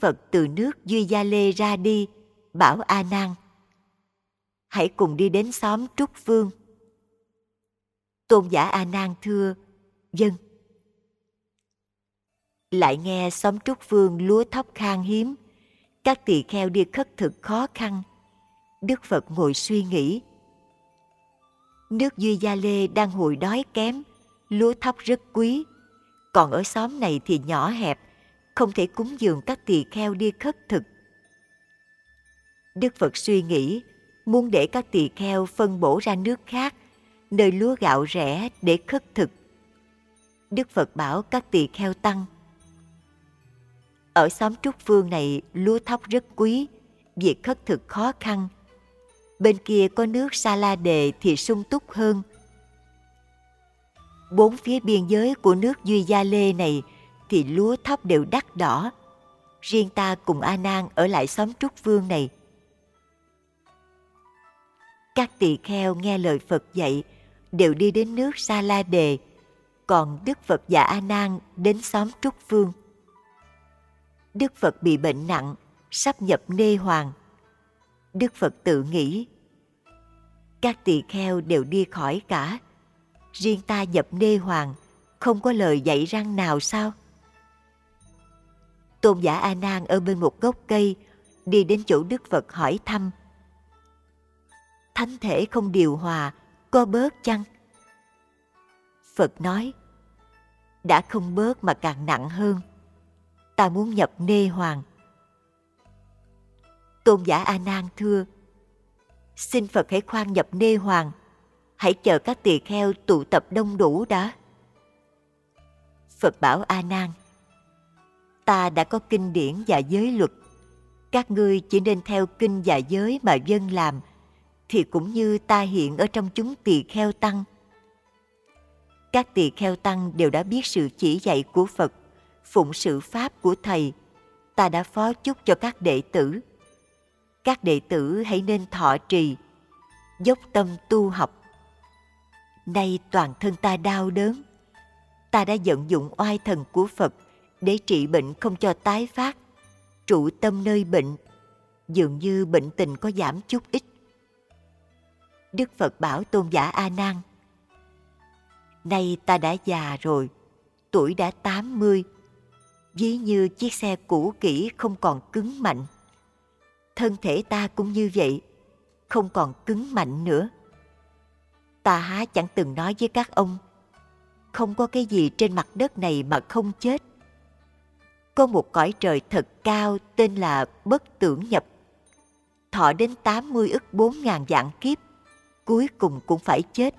Phật từ nước Duy Gia Lê ra đi, bảo A Nan: Hãy cùng đi đến xóm Trúc Phương. Tôn giả A Nan thưa: Dân. Lại nghe xóm Trúc Phương lúa thóc khan hiếm, các tỳ kheo đi khất thực khó khăn. Đức Phật ngồi suy nghĩ. Nước Duy Gia Lê đang hồi đói kém, lúa thóc rất quý. Còn ở xóm này thì nhỏ hẹp, không thể cúng dường các tỳ kheo đi khất thực. Đức Phật suy nghĩ, muốn để các tỳ kheo phân bổ ra nước khác, nơi lúa gạo rẻ để khất thực. Đức Phật bảo các tỳ kheo tăng. Ở xóm Trúc Phương này lúa thóc rất quý, việc khất thực khó khăn. Bên kia có nước Sa La Đề thì sung túc hơn. Bốn phía biên giới của nước Duy Gia Lê này thì lúa thóc đều đắt đỏ. Riêng ta cùng A Nan ở lại xóm Trúc Vương này. Các tỳ kheo nghe lời Phật dạy đều đi đến nước Sa La Đề, còn Đức Phật và A Nan đến xóm Trúc Vương. Đức Phật bị bệnh nặng, sắp nhập nê hoàng. Đức Phật tự nghĩ, các tỳ kheo đều đi khỏi cả, riêng ta nhập nê hoàng, không có lời dạy răng nào sao? Tôn giả A Nan ở bên một gốc cây đi đến chỗ Đức Phật hỏi thăm. Thánh thể không điều hòa, có bớt chăng? Phật nói, đã không bớt mà càng nặng hơn. Ta muốn nhập nê hoàng. Tôn giả A Nan thưa, xin Phật hãy khoan nhập nê hoàng, hãy chờ các tỳ kheo tụ tập đông đủ đã. Phật bảo A Nan, ta đã có kinh điển và giới luật. Các ngươi chỉ nên theo kinh và giới mà dân làm, thì cũng như ta hiện ở trong chúng tỳ kheo tăng. Các tỳ kheo tăng đều đã biết sự chỉ dạy của phật, phụng sự pháp của thầy. Ta đã phó chúc cho các đệ tử. Các đệ tử hãy nên thọ trì, dốc tâm tu học. Nay toàn thân ta đau đớn. Ta đã vận dụng oai thần của phật để trị bệnh không cho tái phát. Trụ tâm nơi bệnh, dường như bệnh tình có giảm chút ít. Đức phật bảo tôn giả a nan, nay ta đã già rồi, tuổi đã tám mươi, ví như chiếc xe cũ kỹ không còn cứng mạnh. Thân thể ta cũng như vậy, không còn cứng mạnh nữa. Ta há chẳng từng nói với các ông, không có cái gì trên mặt đất này mà không chết có một cõi trời thật cao tên là bất tưởng nhập. Thọ đến 80 ức 4 ngàn dạng kiếp, cuối cùng cũng phải chết.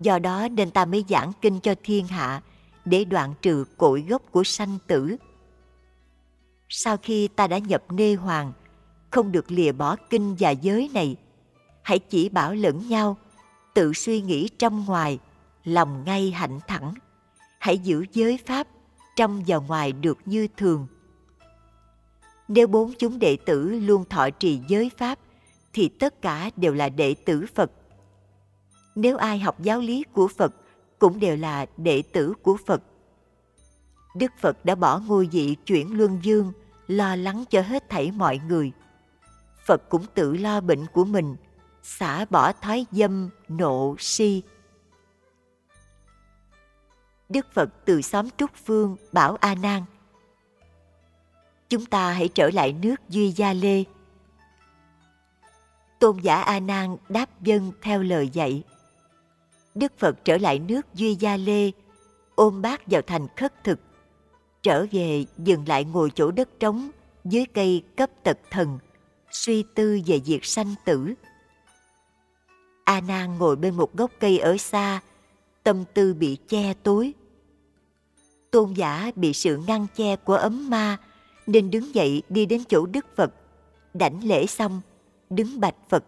Do đó nên ta mới giảng kinh cho thiên hạ để đoạn trừ cội gốc của sanh tử. Sau khi ta đã nhập nê hoàng, không được lìa bỏ kinh và giới này, hãy chỉ bảo lẫn nhau, tự suy nghĩ trong ngoài, lòng ngay hạnh thẳng. Hãy giữ giới pháp trong và ngoài được như thường. Nếu bốn chúng đệ tử luôn thọ trì giới pháp, thì tất cả đều là đệ tử Phật. Nếu ai học giáo lý của Phật, cũng đều là đệ tử của Phật. Đức Phật đã bỏ ngôi vị chuyển luân dương, lo lắng cho hết thảy mọi người. Phật cũng tự lo bệnh của mình, xả bỏ thói dâm, nộ, si, Đức Phật từ xóm Trúc Phương bảo A Nan: Chúng ta hãy trở lại nước Duy Gia Lê. Tôn giả A Nan đáp dân theo lời dạy. Đức Phật trở lại nước Duy Gia Lê, ôm bát vào thành khất thực, trở về dừng lại ngồi chỗ đất trống dưới cây cấp tật thần, suy tư về việc sanh tử. A Nan ngồi bên một gốc cây ở xa, tâm tư bị che tối. Tôn giả bị sự ngăn che của ấm ma nên đứng dậy đi đến chỗ Đức Phật, đảnh lễ xong, đứng bạch Phật.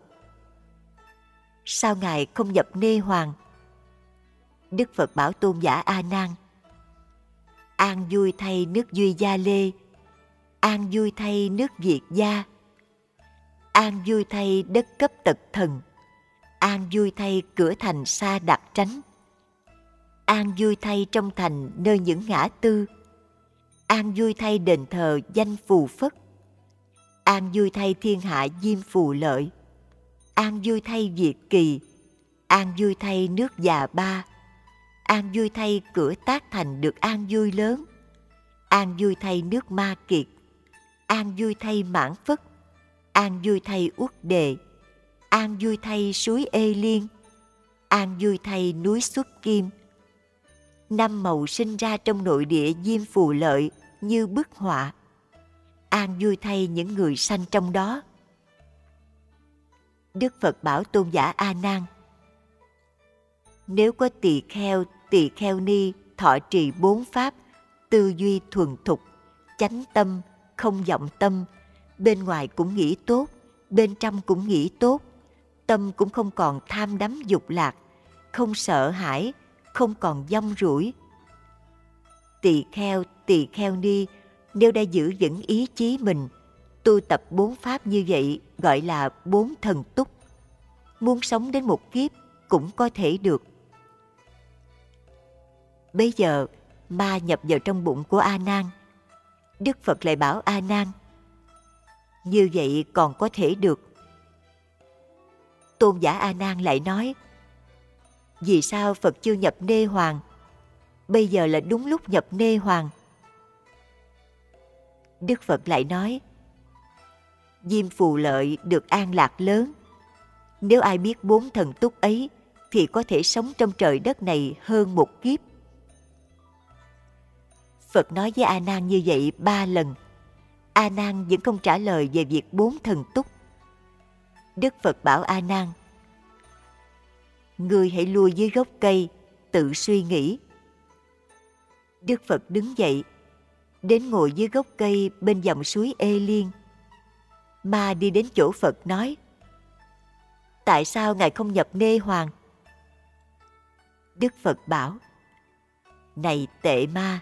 Sao Ngài không nhập nê hoàng? Đức Phật bảo tôn giả A Nan: An vui thay nước Duy Gia Lê, an vui thay nước Việt Gia, an vui thay đất cấp tật thần, an vui thay cửa thành xa đặc tránh an vui thay trong thành nơi những ngã tư an vui thay đền thờ danh phù phất an vui thay thiên hạ diêm phù lợi an vui thay việt kỳ an vui thay nước già ba an vui thay cửa tác thành được an vui lớn an vui thay nước ma kiệt an vui thay mãn phất an vui thay uất đề an vui thay suối ê liên an vui thay núi xuất kim năm màu sinh ra trong nội địa diêm phù lợi như bức họa. An vui thay những người sanh trong đó. Đức phật bảo tôn giả a nan, nếu có tỳ kheo tỳ kheo ni thọ trì bốn pháp, tư duy thuần thục, chánh tâm, không vọng tâm, bên ngoài cũng nghĩ tốt, bên trong cũng nghĩ tốt, tâm cũng không còn tham đắm dục lạc, không sợ hãi không còn dông rủi. Tỳ kheo tỳ kheo ni nếu đã giữ vững ý chí mình. Tu tập bốn pháp như vậy gọi là bốn thần túc. Muốn sống đến một kiếp cũng có thể được. Bây giờ, ma nhập vào trong bụng của a nan. Đức phật lại bảo a nan, như vậy còn có thể được. Tôn giả a nan lại nói vì sao phật chưa nhập nê hoàng? Bây giờ là đúng lúc nhập nê hoàng. Đức phật lại nói, diêm phù lợi được an lạc lớn. Nếu ai biết bốn thần túc ấy, thì có thể sống trong trời đất này hơn một kiếp. Phật nói với a nan như vậy ba lần. A nan vẫn không trả lời về việc bốn thần túc. Đức phật bảo a nan người hãy lui dưới gốc cây, tự suy nghĩ. Đức phật đứng dậy, đến ngồi dưới gốc cây bên dòng suối ê liên. Ma đi đến chỗ phật nói, tại sao ngài không nhập nê hoàng? Đức phật bảo, này tệ ma,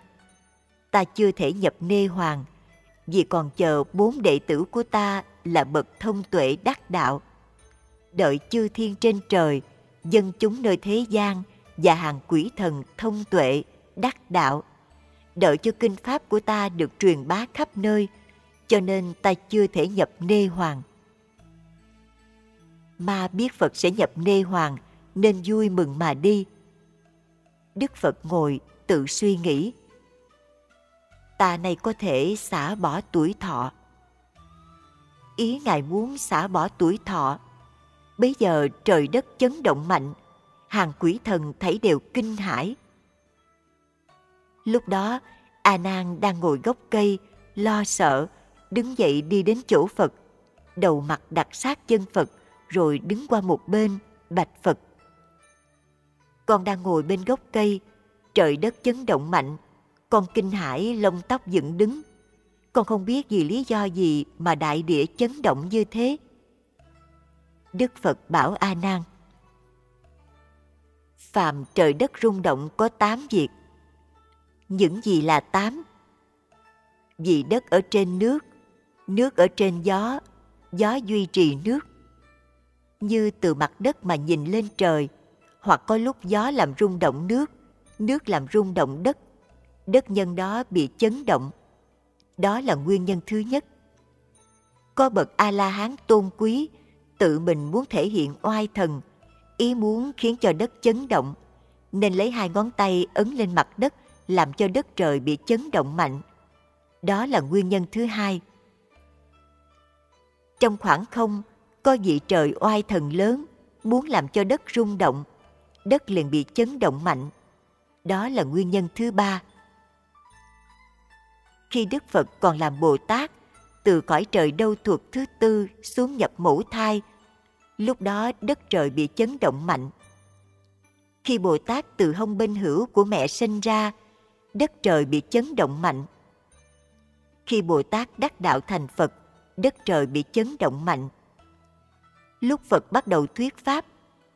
ta chưa thể nhập nê hoàng, vì còn chờ bốn đệ tử của ta là bậc thông tuệ đắc đạo. Đợi chư thiên trên trời dân chúng nơi thế gian và hàng quỷ thần thông tuệ, đắc đạo. Đợi cho kinh pháp của ta được truyền bá khắp nơi, cho nên ta chưa thể nhập nê hoàng. Ma biết phật sẽ nhập nê hoàng, nên vui mừng mà đi. Đức phật ngồi, tự suy nghĩ. Ta này có thể xả bỏ tuổi thọ. Ý ngài muốn xả bỏ tuổi thọ bấy giờ trời đất chấn động mạnh, hàng quỷ thần thấy đều kinh hãi. Lúc đó, a nan đang ngồi gốc cây, lo sợ, đứng dậy đi đến chỗ phật. Đầu mặt đặt sát chân phật, rồi đứng qua một bên, bạch phật. Con đang ngồi bên gốc cây, trời đất chấn động mạnh, con kinh hãi lông tóc dựng đứng. Con không biết vì lý do gì mà đại địa chấn động như thế đức phật bảo a nan. Phàm trời đất rung động có tám việc. Những gì là tám? Vì đất ở trên nước nước ở trên gió gió duy trì nước. Như từ mặt đất mà nhìn lên trời, hoặc có lúc gió làm rung động nước nước làm rung động đất đất nhân đó bị chấn động. Đó là nguyên nhân thứ nhất. Có bậc a la hán tôn quý tự mình muốn thể hiện oai thần, ý muốn khiến cho đất chấn động, nên lấy hai ngón tay ấn lên mặt đất, làm cho đất trời bị chấn động mạnh. Đó là nguyên nhân thứ hai. Trong khoảng không, có vị trời oai thần lớn muốn làm cho đất rung động, đất liền bị chấn động mạnh. Đó là nguyên nhân thứ ba. Khi đức phật còn làm bồ tát từ cõi trời đâu thuộc thứ tư xuống nhập mẫu thai. Lúc đó đất trời bị chấn động mạnh. Khi bồ tát từ hông bên hữu của mẹ sinh ra, đất trời bị chấn động mạnh. Khi bồ tát đắc đạo thành phật, đất trời bị chấn động mạnh. Lúc phật bắt đầu thuyết pháp,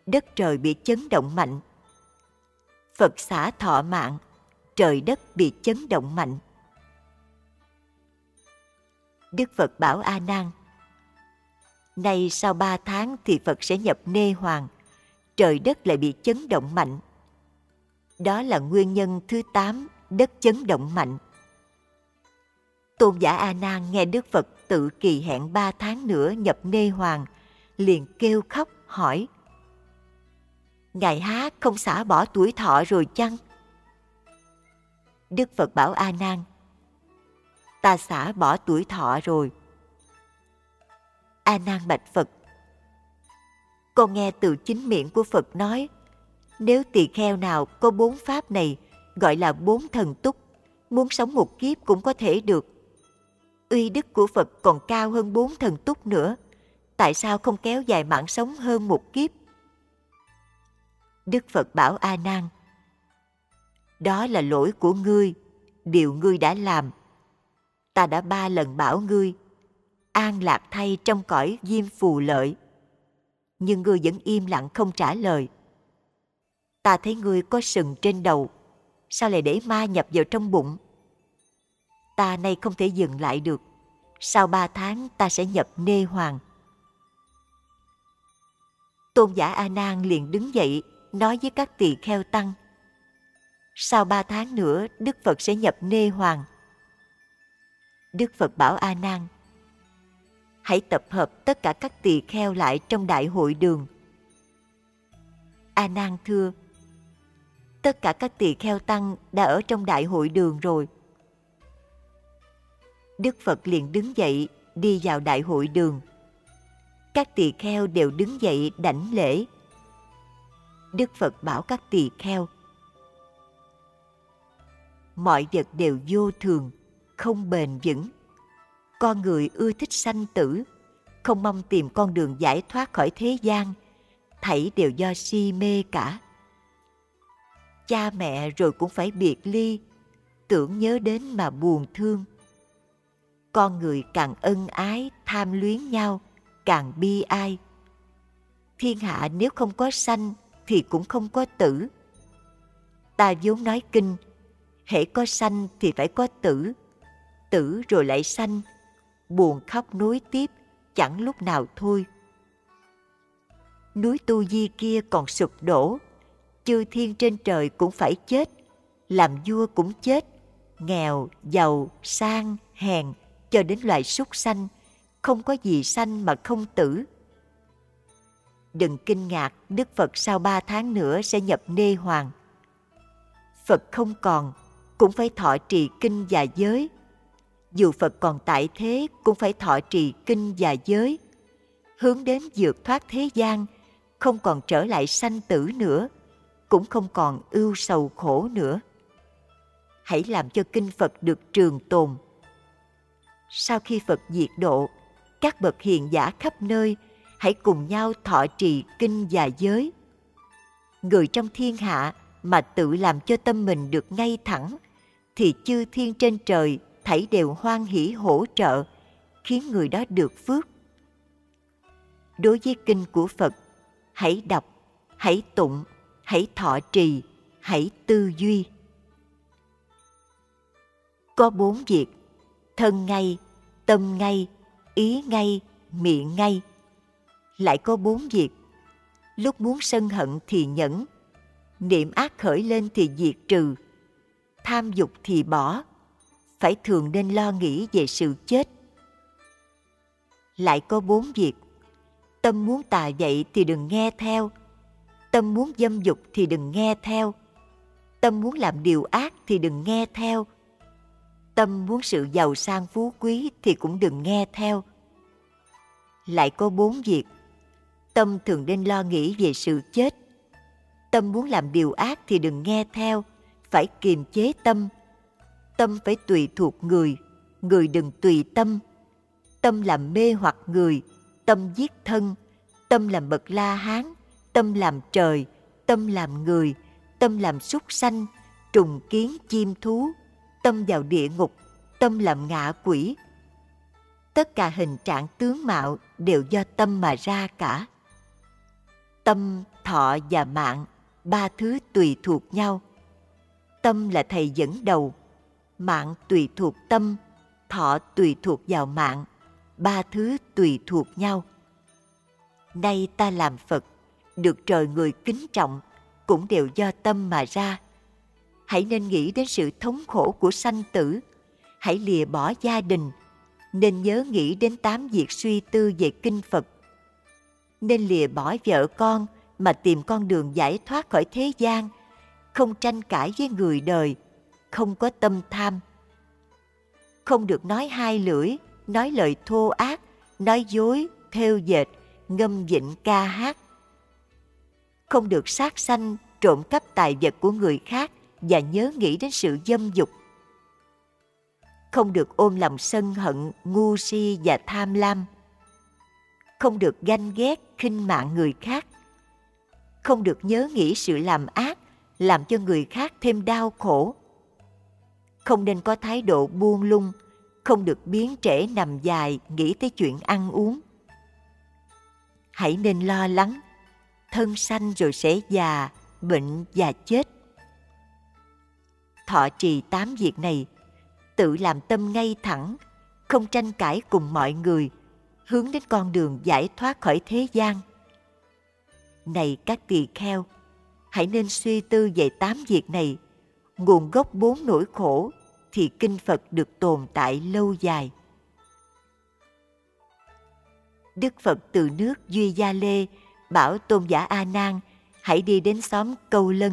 đất trời bị chấn động mạnh. Phật xả thọ mạng, trời đất bị chấn động mạnh đức phật bảo a nan. Nay sau ba tháng thì phật sẽ nhập nê hoàng trời đất lại bị chấn động mạnh. Đó là nguyên nhân thứ tám đất chấn động mạnh. Tôn giả A Nan nghe Đức Phật tự kỳ hẹn ba tháng nữa nhập nê hoàng, liền kêu khóc hỏi: Ngài há không xả bỏ tuổi thọ rồi chăng? Đức Phật bảo A Nan: Ta xả bỏ tuổi thọ rồi. A Nan bạch Phật: Con nghe từ chính miệng của Phật nói, nếu tỳ kheo nào có bốn pháp này gọi là bốn thần túc, muốn sống một kiếp cũng có thể được. Uy đức của Phật còn cao hơn bốn thần túc nữa, tại sao không kéo dài mạng sống hơn một kiếp? Đức Phật bảo A Nan: Đó là lỗi của ngươi, điều ngươi đã làm. Ta đã ba lần bảo ngươi an lạc thay trong cõi diêm phù lợi, nhưng ngươi vẫn im lặng không trả lời. Ta thấy ngươi có sừng trên đầu, sao lại để ma nhập vào trong bụng? Ta nay không thể dừng lại được. Sau ba tháng ta sẽ nhập nê hoàng. Tôn giả A Nan liền đứng dậy nói với các tỳ kheo tăng. Sau ba tháng nữa Đức Phật sẽ nhập nê hoàng. Đức Phật bảo A Nan: Hãy tập hợp tất cả các tỳ kheo lại trong đại hội đường. A Nan thưa: Tất cả các tỳ kheo tăng đã ở trong đại hội đường rồi. Đức Phật liền đứng dậy đi vào đại hội đường. Các tỳ kheo đều đứng dậy đảnh lễ. Đức Phật bảo các tỳ kheo: Mọi vật đều vô thường, không bền vững. Con người ưa thích sanh tử, không mong tìm con đường giải thoát khỏi thế gian, thảy đều do si mê cả. Cha mẹ rồi cũng phải biệt ly, tưởng nhớ đến mà buồn thương con người càng ân ái tham luyến nhau càng bi ai thiên hạ nếu không có sanh thì cũng không có tử ta vốn nói kinh hễ có sanh thì phải có tử tử rồi lại sanh buồn khóc nối tiếp chẳng lúc nào thôi núi tu di kia còn sụp đổ chư thiên trên trời cũng phải chết làm vua cũng chết nghèo giàu sang hèn cho đến loài súc sanh, không có gì sanh mà không tử. Đừng kinh ngạc, Đức Phật sau ba tháng nữa sẽ nhập nê hoàng. Phật không còn, cũng phải thọ trì kinh và giới. Dù Phật còn tại thế, cũng phải thọ trì kinh và giới. Hướng đến vượt thoát thế gian, không còn trở lại sanh tử nữa, cũng không còn ưu sầu khổ nữa. Hãy làm cho kinh Phật được trường tồn, sau khi Phật diệt độ, các bậc hiền giả khắp nơi hãy cùng nhau thọ trì kinh và giới. Người trong thiên hạ mà tự làm cho tâm mình được ngay thẳng, thì chư thiên trên trời thảy đều hoan hỷ hỗ trợ, khiến người đó được phước. Đối với kinh của Phật, hãy đọc, hãy tụng, hãy thọ trì, hãy tư duy. Có bốn việc thân ngay, tâm ngay, ý ngay, miệng ngay. Lại có bốn việc. Lúc muốn sân hận thì nhẫn, niệm ác khởi lên thì diệt trừ, tham dục thì bỏ, phải thường nên lo nghĩ về sự chết. Lại có bốn việc. Tâm muốn tà dậy thì đừng nghe theo, tâm muốn dâm dục thì đừng nghe theo, tâm muốn làm điều ác thì đừng nghe theo, tâm muốn sự giàu sang phú quý thì cũng đừng nghe theo. Lại có bốn việc. Tâm thường nên lo nghĩ về sự chết. Tâm muốn làm điều ác thì đừng nghe theo, phải kiềm chế tâm. Tâm phải tùy thuộc người, người đừng tùy tâm. Tâm làm mê hoặc người, tâm giết thân, tâm làm bậc la hán, tâm làm trời, tâm làm người, tâm làm súc sanh, trùng kiến chim thú, tâm vào địa ngục, tâm làm ngạ quỷ. Tất cả hình trạng tướng mạo đều do tâm mà ra cả. Tâm, thọ và mạng, ba thứ tùy thuộc nhau. Tâm là thầy dẫn đầu, mạng tùy thuộc tâm, thọ tùy thuộc vào mạng, ba thứ tùy thuộc nhau. Nay ta làm Phật, được trời người kính trọng, cũng đều do tâm mà ra hãy nên nghĩ đến sự thống khổ của sanh tử hãy lìa bỏ gia đình, nên nhớ nghĩ đến tám việc suy tư về kinh Phật. Nên lìa bỏ vợ con mà tìm con đường giải thoát khỏi thế gian, không tranh cãi với người đời, không có tâm tham. Không được nói hai lưỡi, nói lời thô ác, nói dối, theo dệt, ngâm dịnh ca hát. Không được sát sanh, trộm cắp tài vật của người khác và nhớ nghĩ đến sự dâm dục. Không được ôm lòng sân hận, ngu si và tham lam. Không được ganh ghét, khinh mạng người khác. Không được nhớ nghĩ sự làm ác, làm cho người khác thêm đau khổ. Không nên có thái độ buông lung, không được biến trễ nằm dài nghĩ tới chuyện ăn uống. Hãy nên lo lắng, thân sanh rồi sẽ già, bệnh và chết. Thọ trì tám việc này, tự làm tâm ngay thẳng, không tranh cãi cùng mọi người, hướng đến con đường giải thoát khỏi thế gian. Này các tỳ kheo, hãy nên suy tư về tám việc này, nguồn gốc bốn nỗi khổ thì kinh Phật được tồn tại lâu dài. Đức Phật từ nước Duy Gia Lê bảo tôn giả A Nan hãy đi đến xóm Câu Lân.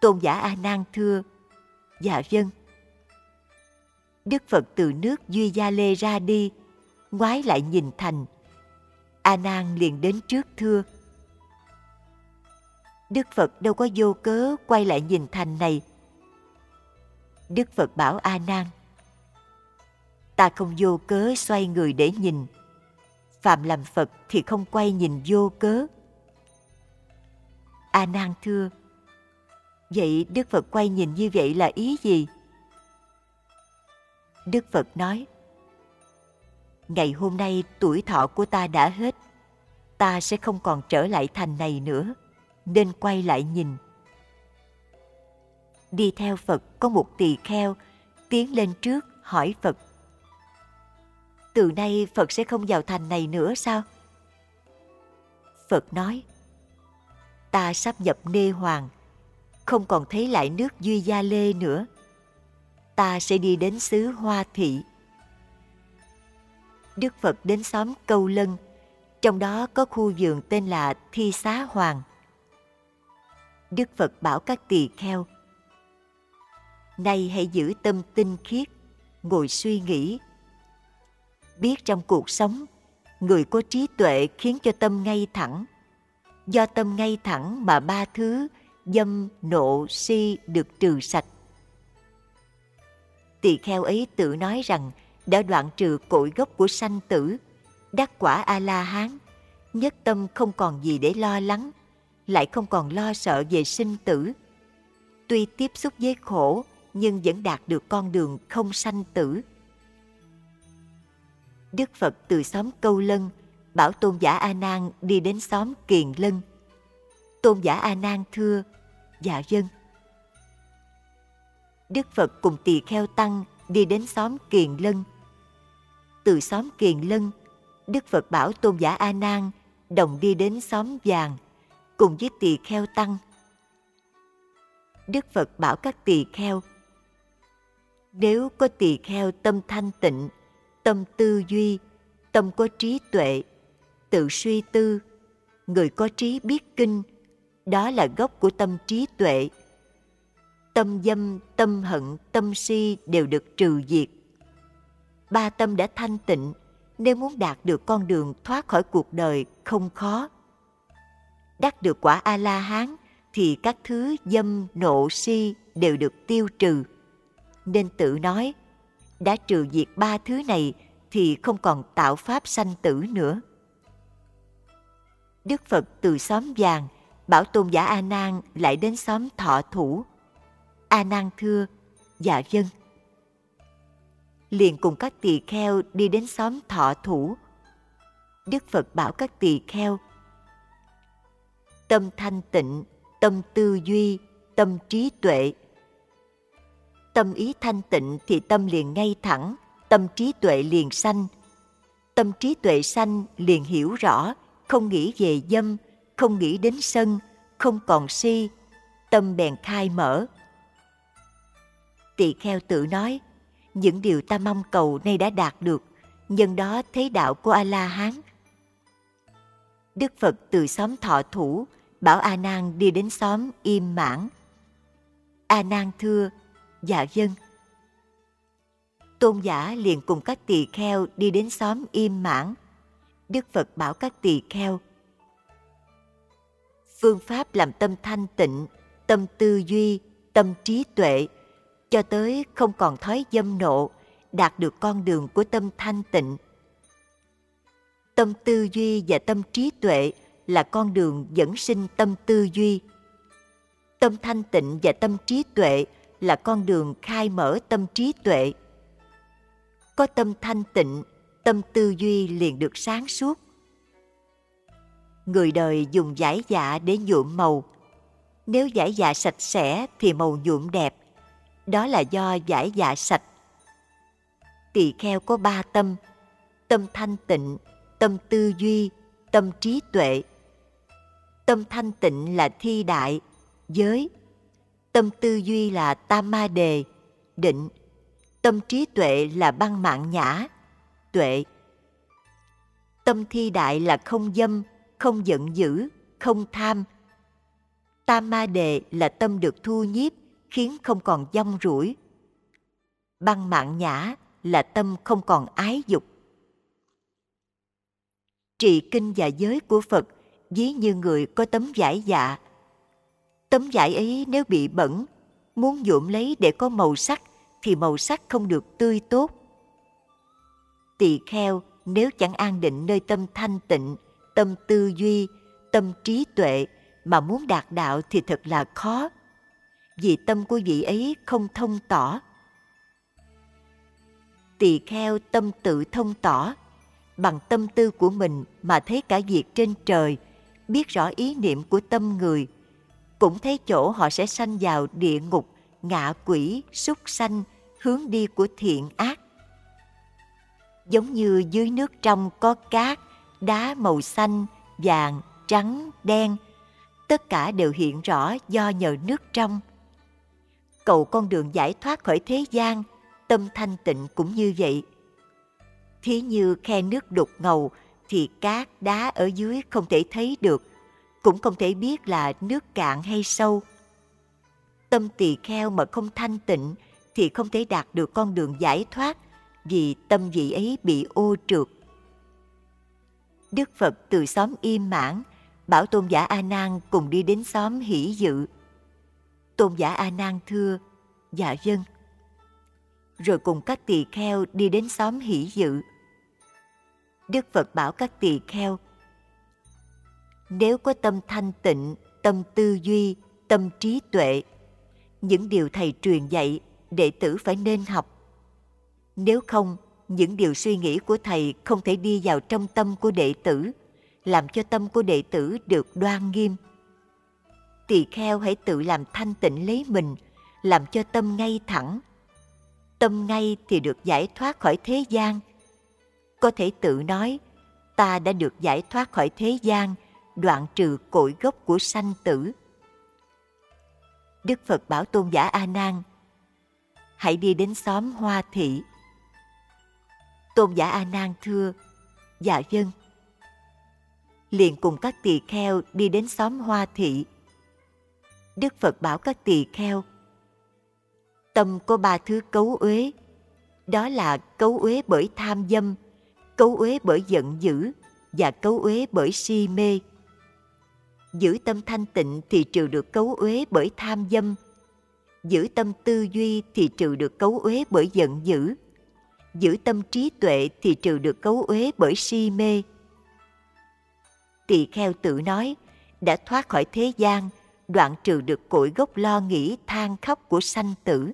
Tôn giả A Nan thưa: Dạ vâng. Đức Phật từ nước Duy Gia Lê ra đi, ngoái lại nhìn thành. A Nan liền đến trước thưa: Đức Phật đâu có vô cớ quay lại nhìn thành này. Đức Phật bảo A Nan: Ta không vô cớ xoay người để nhìn. Phạm làm Phật thì không quay nhìn vô cớ. A Nan thưa: Vậy Đức Phật quay nhìn như vậy là ý gì? Đức Phật nói: Ngày hôm nay tuổi thọ của ta đã hết, ta sẽ không còn trở lại thành này nữa nên quay lại nhìn. Đi theo Phật có một tỳ kheo tiến lên trước hỏi Phật. Từ nay Phật sẽ không vào thành này nữa sao? Phật nói, ta sắp nhập nê hoàng, không còn thấy lại nước Duy Gia Lê nữa. Ta sẽ đi đến xứ Hoa Thị. Đức Phật đến xóm Câu Lân, trong đó có khu vườn tên là Thi Xá Hoàng. Đức Phật bảo các tỳ kheo Nay hãy giữ tâm tinh khiết, ngồi suy nghĩ. Biết trong cuộc sống, người có trí tuệ khiến cho tâm ngay thẳng. Do tâm ngay thẳng mà ba thứ dâm, nộ, si được trừ sạch. Tỳ kheo ấy tự nói rằng đã đoạn trừ cội gốc của sanh tử, đắc quả A-la-hán, nhất tâm không còn gì để lo lắng, lại không còn lo sợ về sinh tử. Tuy tiếp xúc với khổ, nhưng vẫn đạt được con đường không sanh tử. Đức Phật từ xóm Câu Lân bảo tôn giả A Nan đi đến xóm Kiền Lân. Tôn giả A Nan thưa: "Dạ dân." Đức Phật cùng tỳ kheo tăng đi đến xóm Kiền Lân. Từ xóm Kiền Lân, Đức Phật bảo tôn giả A Nan đồng đi đến xóm Vàng cùng với tỳ kheo tăng. Đức Phật bảo các tỳ kheo: Nếu có tỳ kheo tâm thanh tịnh, tâm tư duy, tâm có trí tuệ, tự suy tư, người có trí biết kinh, đó là gốc của tâm trí tuệ. Tâm dâm, tâm hận, tâm si đều được trừ diệt. Ba tâm đã thanh tịnh, nếu muốn đạt được con đường thoát khỏi cuộc đời không khó đắc được quả a la hán thì các thứ dâm, nộ, si đều được tiêu trừ. Nên tự nói, đã trừ diệt ba thứ này thì không còn tạo pháp sanh tử nữa. Đức phật từ xóm vàng bảo tôn giả a nan lại đến xóm thọ thủ. A nan thưa dạ dân liền cùng các tỳ kheo đi đến xóm thọ thủ. Đức phật bảo các tỳ kheo tâm thanh tịnh, tâm tư duy, tâm trí tuệ. Tâm ý thanh tịnh thì tâm liền ngay thẳng, tâm trí tuệ liền sanh. Tâm trí tuệ sanh liền hiểu rõ, không nghĩ về dâm, không nghĩ đến sân, không còn si, tâm bèn khai mở. Tỳ kheo tự nói, những điều ta mong cầu nay đã đạt được, nhân đó thấy đạo của A-la-hán. Đức Phật từ xóm thọ thủ, bảo A Nan đi đến xóm im mãn. A Nan thưa, dạ dân. Tôn giả liền cùng các tỳ kheo đi đến xóm im mãn. Đức Phật bảo các tỳ kheo, phương pháp làm tâm thanh tịnh, tâm tư duy, tâm trí tuệ, cho tới không còn thói dâm nộ, đạt được con đường của tâm thanh tịnh. Tâm tư duy và tâm trí tuệ là con đường dẫn sinh tâm tư duy. Tâm thanh tịnh và tâm trí tuệ là con đường khai mở tâm trí tuệ. Có tâm thanh tịnh, tâm tư duy liền được sáng suốt người đời dùng giải dạ để nhuộm màu. Nếu giải dạ sạch sẽ thì màu nhuộm đẹp. Đó là do giải dạ sạch. Tỳ kheo có ba tâm, tâm thanh tịnh, tâm tư duy, tâm trí tuệ. Tâm thanh tịnh là thi đại, giới. Tâm tư duy là tam ma đề, định. Tâm trí tuệ là băng mạng nhã, tuệ. Tâm thi đại là không dâm, không giận dữ, không tham. Tam ma đề là tâm được thu nhiếp, khiến không còn dông rủi. Băng mạng nhã là tâm không còn ái dục. Trị kinh và giới của Phật ví như người có tấm vải dạ. Tấm vải ấy nếu bị bẩn, muốn nhuộm lấy để có màu sắc thì màu sắc không được tươi tốt. Tỳ kheo nếu chẳng an định nơi tâm thanh tịnh tâm tư duy, tâm trí tuệ mà muốn đạt đạo thì thật là khó. Vì tâm của vị ấy không thông tỏ. Tỳ kheo tâm tự thông tỏ, bằng tâm tư của mình mà thấy cả việc trên trời, biết rõ ý niệm của tâm người, cũng thấy chỗ họ sẽ sanh vào địa ngục, ngạ quỷ, súc sanh, hướng đi của thiện ác. Giống như dưới nước trong có cát, đá màu xanh, vàng, trắng, đen, tất cả đều hiện rõ do nhờ nước trong. Cầu con đường giải thoát khỏi thế gian, tâm thanh tịnh cũng như vậy. Thí như khe nước đục ngầu thì cát đá ở dưới không thể thấy được, cũng không thể biết là nước cạn hay sâu. Tâm tỳ kheo mà không thanh tịnh thì không thể đạt được con đường giải thoát vì tâm vị ấy bị ô trượt Đức Phật từ xóm Im Mãn bảo tôn giả A Nan cùng đi đến xóm Hỷ Dự. Tôn giả A Nan thưa: "Dạ dân Rồi cùng các tỳ kheo đi đến xóm Hỷ Dự. Đức Phật bảo các tỳ kheo: Nếu có tâm thanh tịnh, tâm tư duy, tâm trí tuệ, những điều thầy truyền dạy, đệ tử phải nên học. Nếu không, những điều suy nghĩ của thầy không thể đi vào trong tâm của đệ tử làm cho tâm của đệ tử được đoan nghiêm tỳ kheo hãy tự làm thanh tịnh lấy mình làm cho tâm ngay thẳng tâm ngay thì được giải thoát khỏi thế gian có thể tự nói ta đã được giải thoát khỏi thế gian đoạn trừ cội gốc của sanh tử đức phật bảo tôn giả a nan hãy đi đến xóm hoa thị Tôn giả A Nan thưa: "Dạ vâng." Liền cùng các tỳ kheo đi đến xóm Hoa thị. Đức Phật bảo các tỳ kheo: Tâm có ba thứ cấu uế, đó là cấu uế bởi tham dâm, cấu uế bởi giận dữ và cấu uế bởi si mê. Giữ tâm thanh tịnh thì trừ được cấu uế bởi tham dâm, giữ tâm tư duy thì trừ được cấu uế bởi giận dữ giữ tâm trí tuệ thì trừ được cấu uế bởi si mê. Tỳ kheo tự nói, đã thoát khỏi thế gian, đoạn trừ được cội gốc lo nghĩ than khóc của sanh tử.